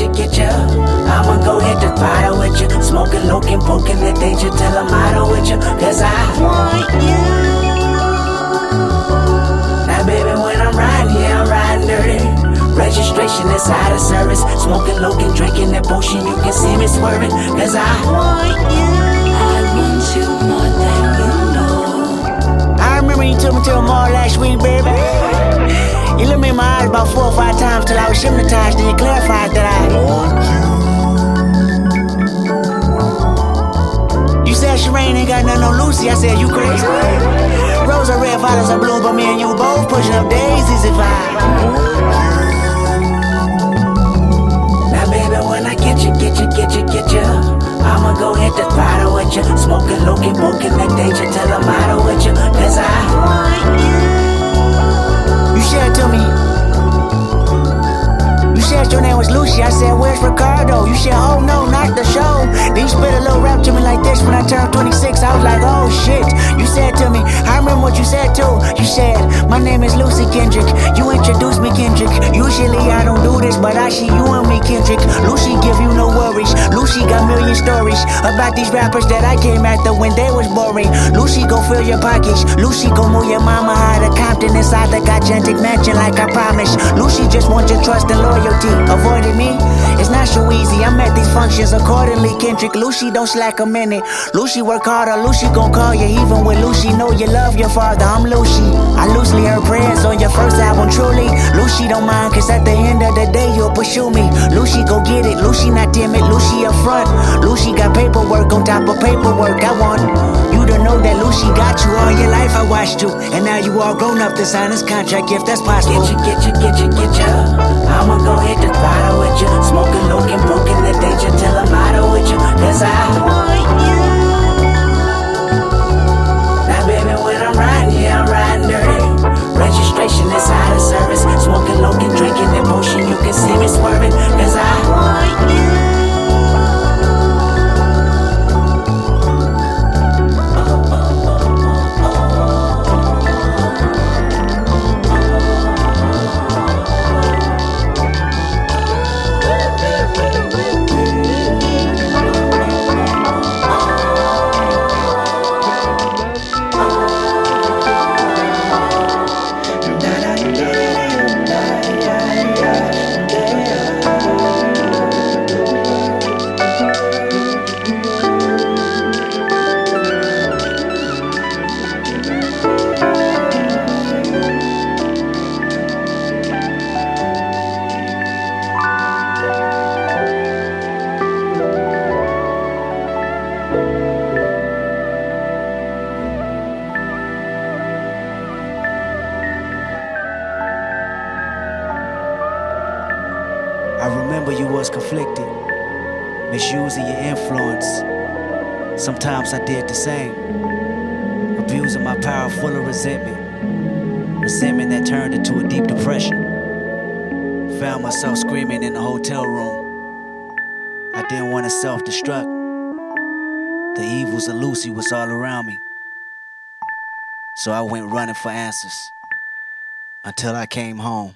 you, get you. I'ma go hit the bottle with you. Smoking, looking, poking the danger till I'm out of with you. Cause I want you. Now, baby, when I'm riding, yeah, I'm riding dirty. Registration is out of service. Smoking, looking, drinking that potion. You can see me swerving. Cause I want you. I want you more than you know. I remember you took me to a mall last week, baby. You looked me in my eyes about four or five till I was hypnotized, then you clarified that I want you. You said Sherane ain't got nothing on Lucy. I said, you crazy? Rose are red, violets are blue, but me and you both pushing up daisies if I. Now, baby, when I get you, get you, get you, get you, I'ma go hit the throttle with you. Smoking, looking, booking that danger till I'm out with you. I said, Where's Ricardo? You said, Oh no, not the show. Then you spit a little rap to me like this when I turned 26. I was like, Oh shit. You said to me, I remember what you said too. You said, My name is Lucy Kendrick. You introduced me, Kendrick. Usually I don't do this, but I see you and me, Kendrick. Lucy give worries. Lucy got million stories about these rappers that I came after when they was boring. Lucy go fill your pockets. Lucy go move your mama out of Compton inside the gigantic mansion like I promised. Lucy just wants your trust and loyalty. Avoiding me, it's not so easy. I'm at these functions accordingly, Kendrick. Lucy don't slack a minute. Lucy work harder. Lucy gon' call you even when Lucy know you love your father. I'm Lucy. I loosely heard prayers on your first album, truly. Lucy don't mind, cause at the end of the day, you'll pursue me. Lucy go get it. Lucy not timid. Lucy up front. Lucy got paperwork on top of paperwork. I want you to know that Lucy got you all your life. I watched you, and now you all grown up to sign this contract if that's possible. Get you, get you, get you, get you. I'ma go hit the throttle with you. Smoking, looking, broken, remember you was conflicted, misusing your influence. Sometimes I did the same, abusing my power full of resentment. Resentment that turned into a deep depression. Found myself screaming in the hotel room. I didn't want to self destruct. The evils of Lucy was all around me. So I went running for answers until I came home.